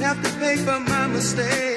have to pay for my mistake.